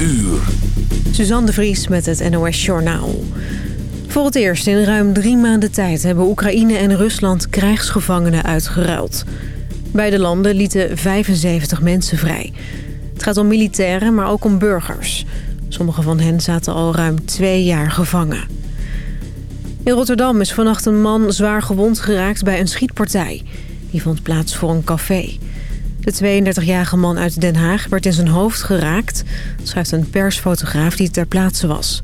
uur. Suzanne de Vries met het NOS Journaal. Voor het eerst in ruim drie maanden tijd hebben Oekraïne en Rusland krijgsgevangenen uitgeruild. Beide landen lieten 75 mensen vrij. Het gaat om militairen, maar ook om burgers. Sommige van hen zaten al ruim twee jaar gevangen. In Rotterdam is vannacht een man zwaar gewond geraakt bij een schietpartij. Die vond plaats voor een café. De 32-jarige man uit Den Haag werd in zijn hoofd geraakt, schrijft een persfotograaf die ter plaatse was.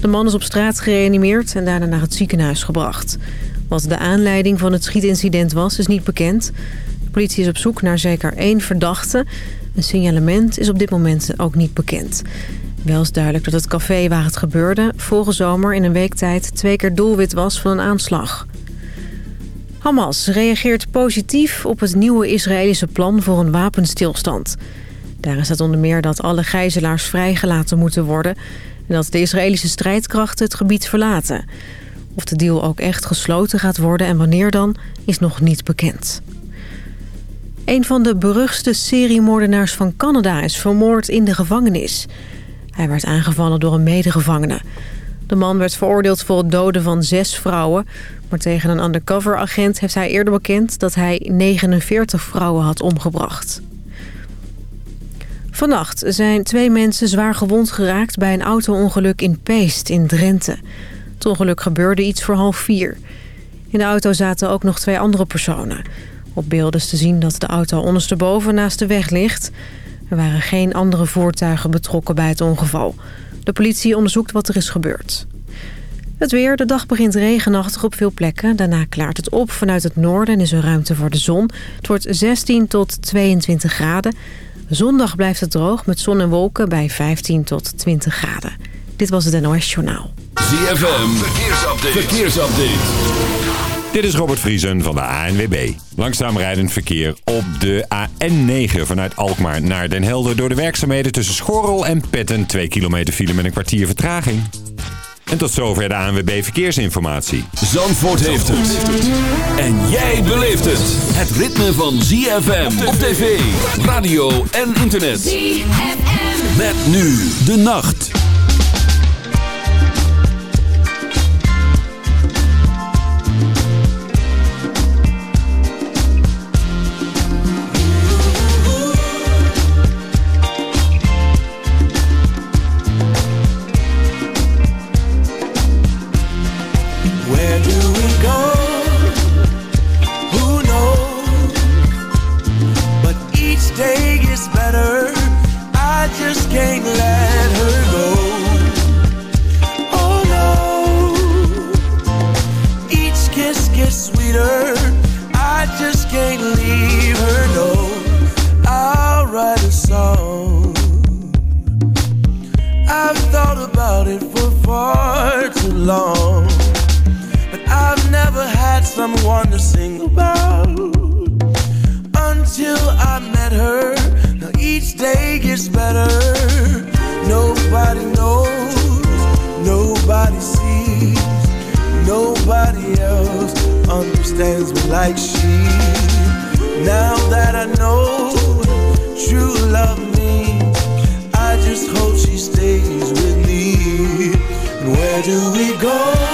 De man is op straat gereanimeerd en daarna naar het ziekenhuis gebracht. Wat de aanleiding van het schietincident was, is niet bekend. De politie is op zoek naar zeker één verdachte. Een signalement is op dit moment ook niet bekend. Wel is duidelijk dat het café waar het gebeurde... vorige zomer in een week tijd twee keer doelwit was van een aanslag. Hamas reageert positief op het nieuwe Israëlische plan voor een wapenstilstand. Daarin staat onder meer dat alle gijzelaars vrijgelaten moeten worden... en dat de Israëlische strijdkrachten het gebied verlaten. Of de deal ook echt gesloten gaat worden en wanneer dan, is nog niet bekend. Een van de beruchtste seriemoordenaars van Canada is vermoord in de gevangenis. Hij werd aangevallen door een medegevangene. De man werd veroordeeld voor het doden van zes vrouwen... maar tegen een undercover-agent heeft hij eerder bekend... dat hij 49 vrouwen had omgebracht. Vannacht zijn twee mensen zwaar gewond geraakt... bij een auto-ongeluk in Peest in Drenthe. Het ongeluk gebeurde iets voor half vier. In de auto zaten ook nog twee andere personen. Op beelden is te zien dat de auto ondersteboven naast de weg ligt... Er waren geen andere voertuigen betrokken bij het ongeval. De politie onderzoekt wat er is gebeurd. Het weer. De dag begint regenachtig op veel plekken. Daarna klaart het op vanuit het noorden en is er ruimte voor de zon. Het wordt 16 tot 22 graden. Zondag blijft het droog met zon en wolken bij 15 tot 20 graden. Dit was het NOS Journaal. ZFM. Verkeersupdate. Dit is Robert Vriesen van de ANWB. Langzaam rijdend verkeer op de AN9 vanuit Alkmaar naar Den Helder... door de werkzaamheden tussen Schorrel en Petten. 2 kilometer file met een kwartier vertraging. En tot zover de ANWB Verkeersinformatie. Zandvoort heeft het. En jij beleeft het. Het ritme van ZFM op tv, radio en internet. ZFM. Met nu de nacht. She stays with me. And where do we go?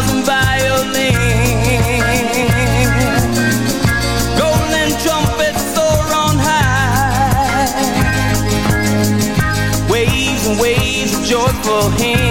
for him.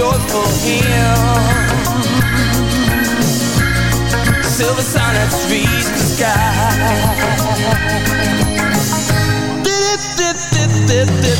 short for him. Silver sonnets reach the sky. Did it, did, did, did, did.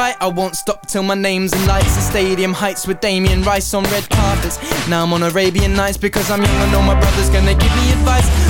right I won't stop till my name's in lights. The stadium heights with Damien Rice on red carpets. Now I'm on Arabian Nights because I'm young I know my brother's gonna give me advice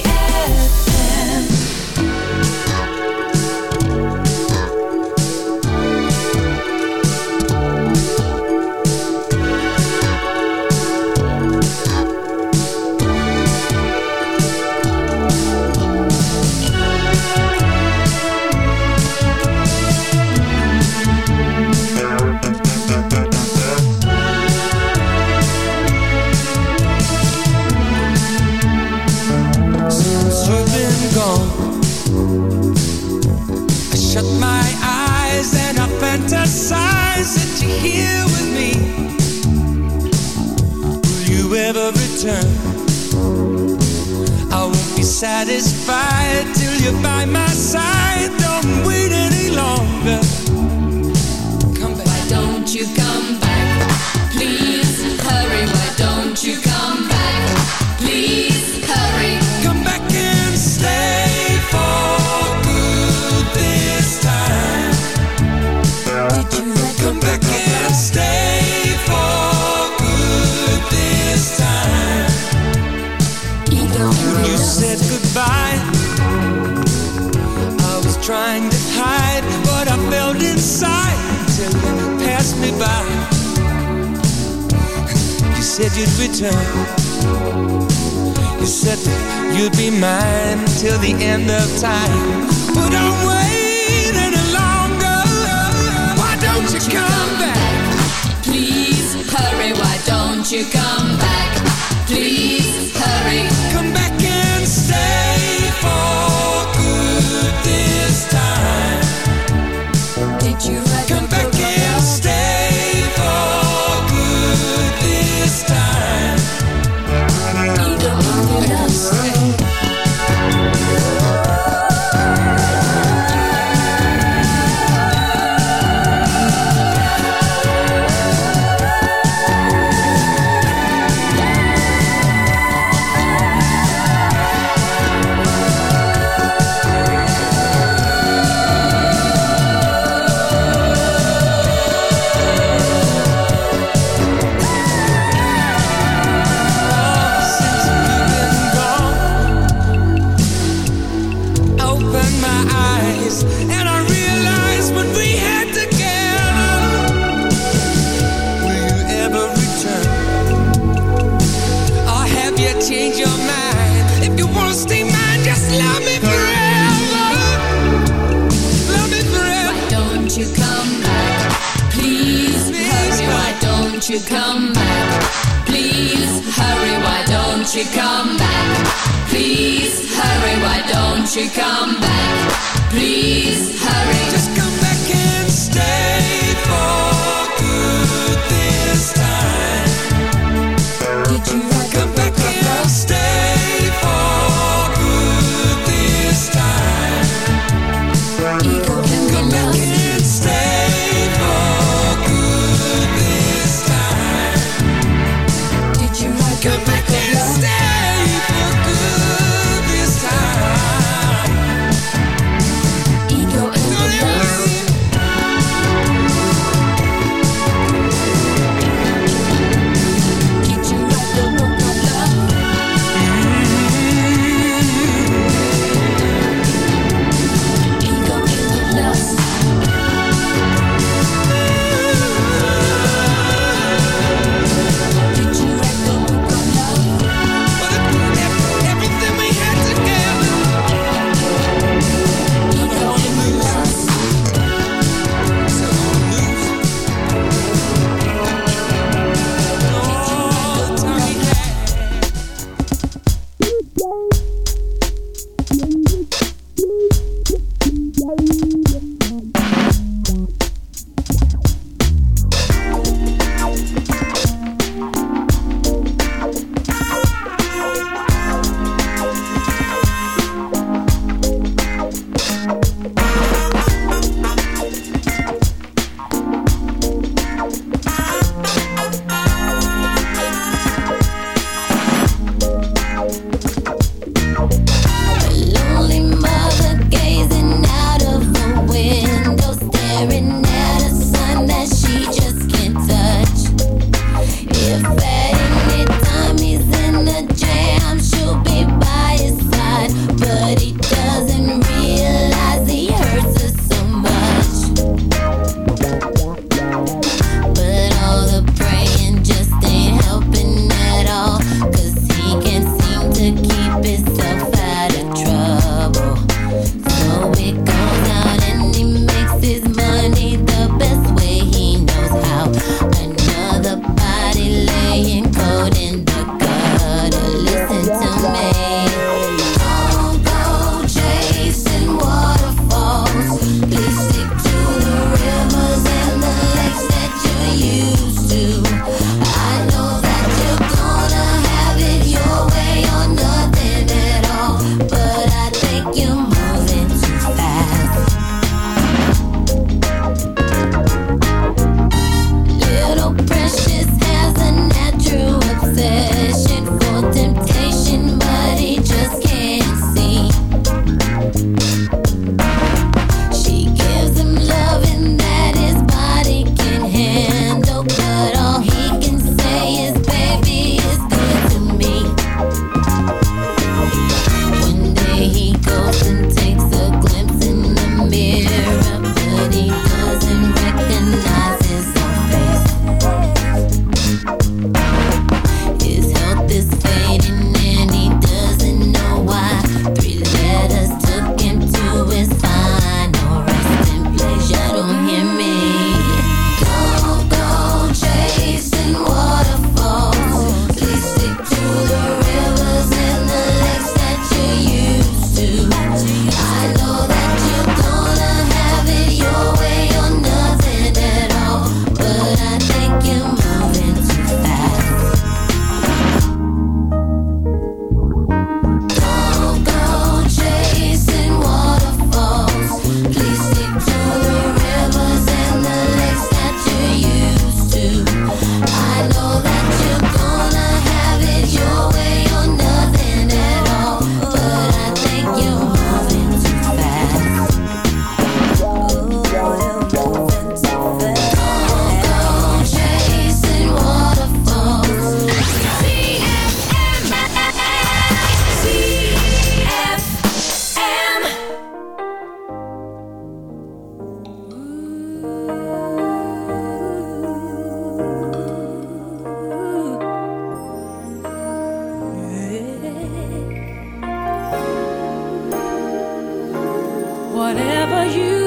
Whatever you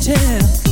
Washington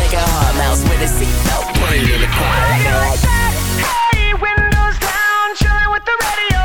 make a hard mouse with a seatbelt. Put it in the like it like that. Hey, windows down, chilling with the radio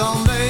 dan weet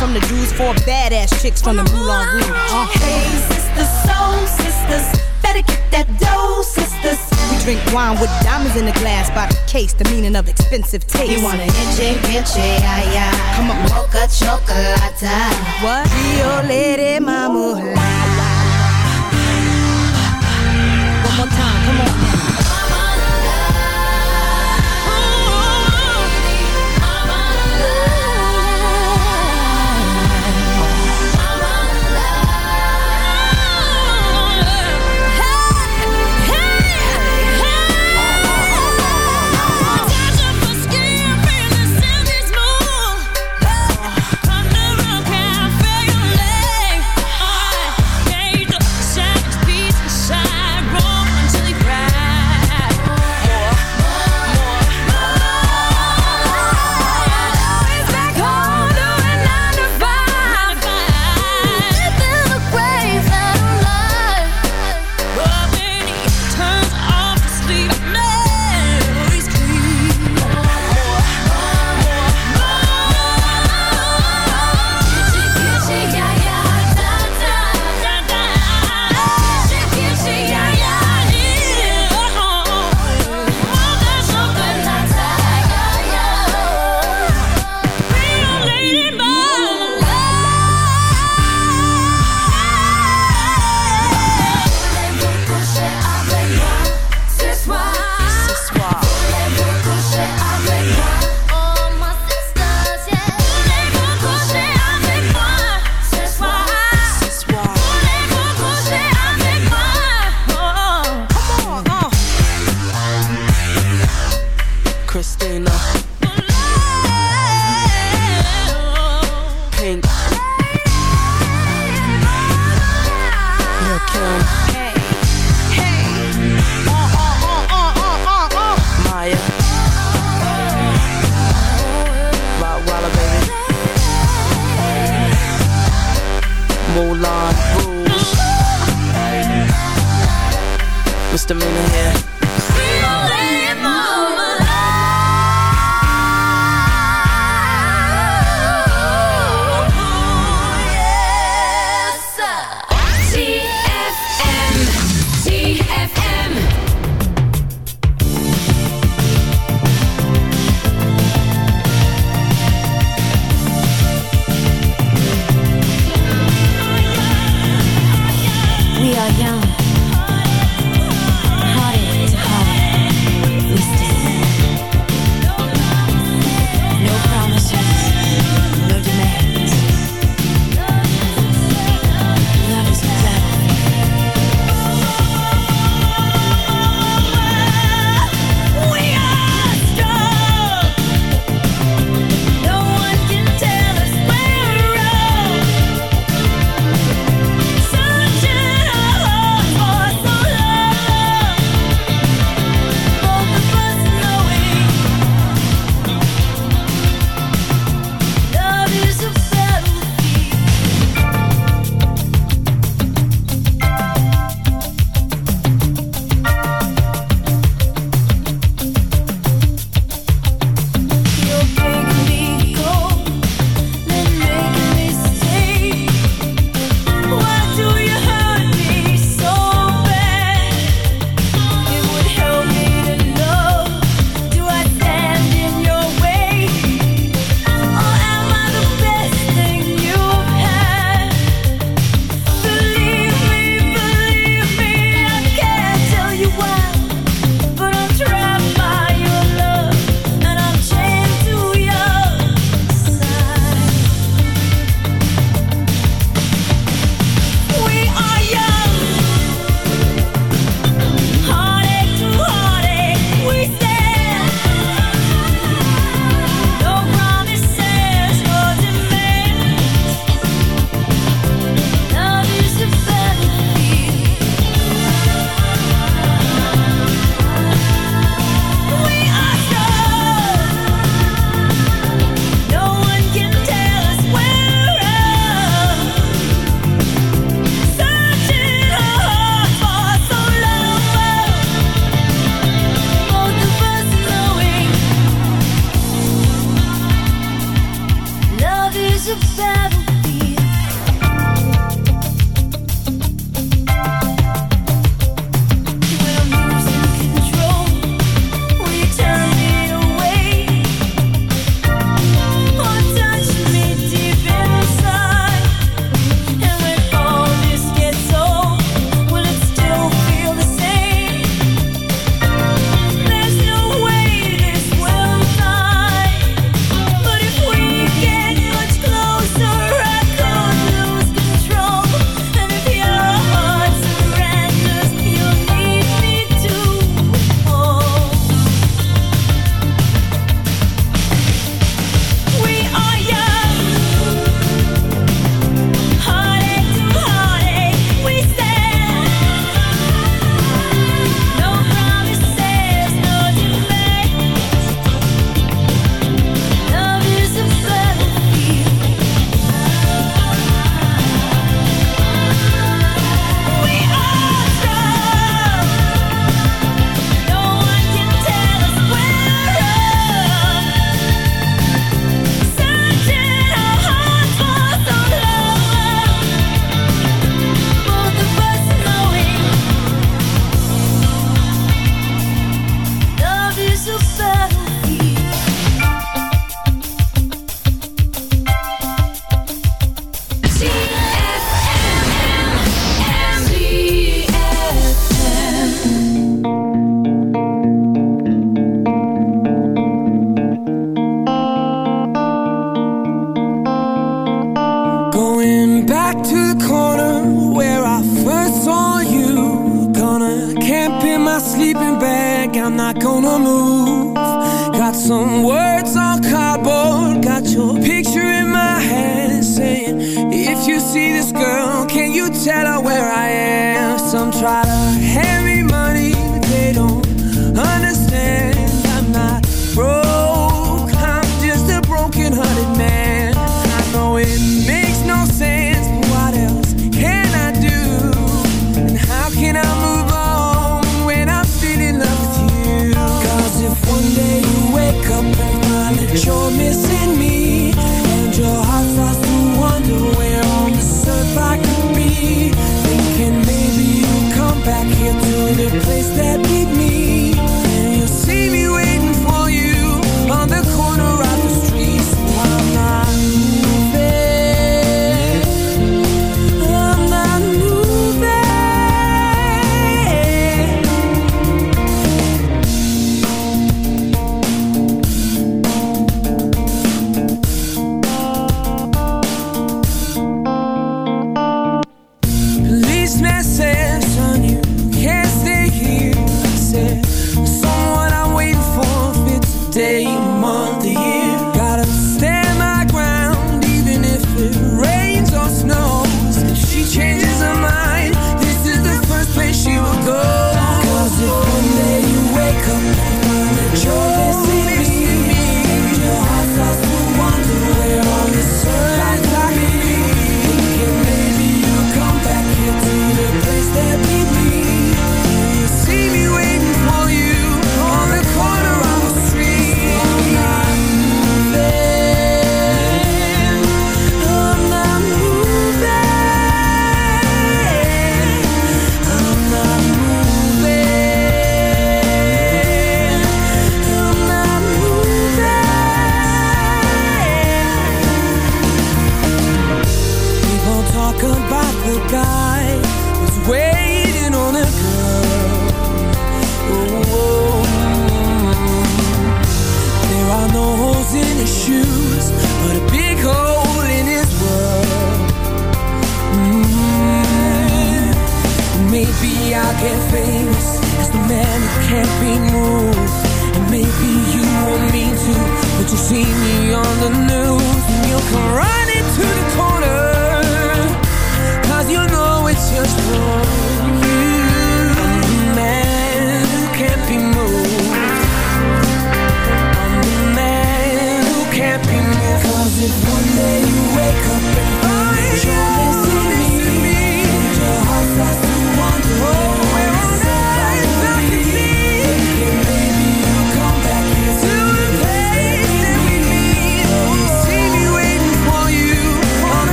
from the dudes, four badass chicks from the Moulin Rouge. Uh. Hey, sisters, soul sisters, better get that dough, sisters. We drink wine with diamonds in the glass by the case, the meaning of expensive taste. You wanna enche, enche, ay. Come on, mocha chocolate. What? Rio Lady Mama. One more time, come on.